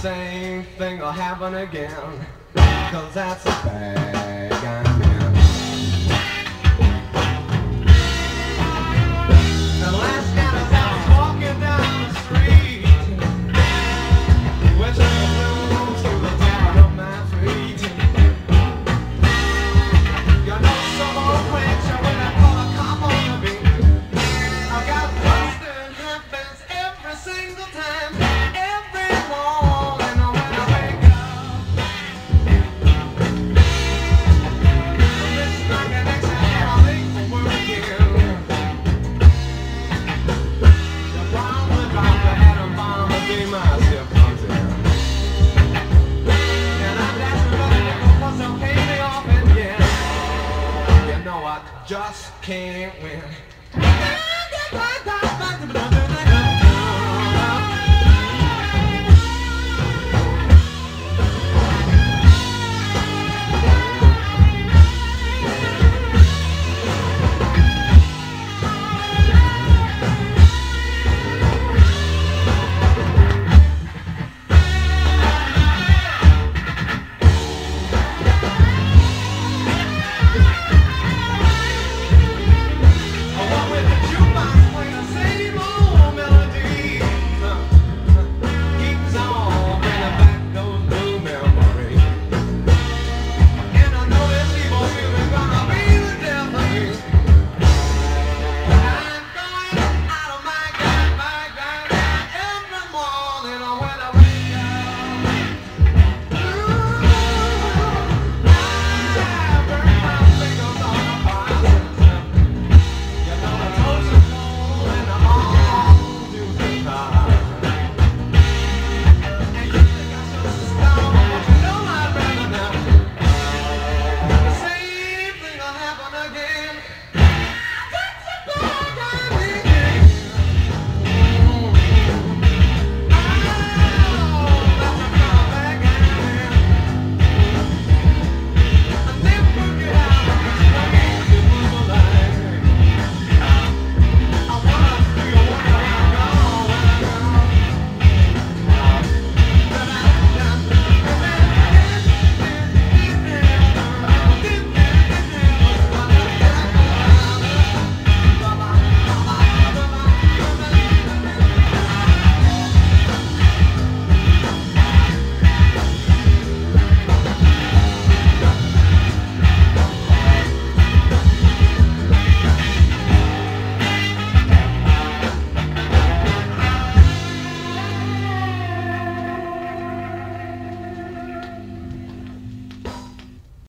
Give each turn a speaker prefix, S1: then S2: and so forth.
S1: same thing'll happen again. Cause that's a bag I'm in Just can't win.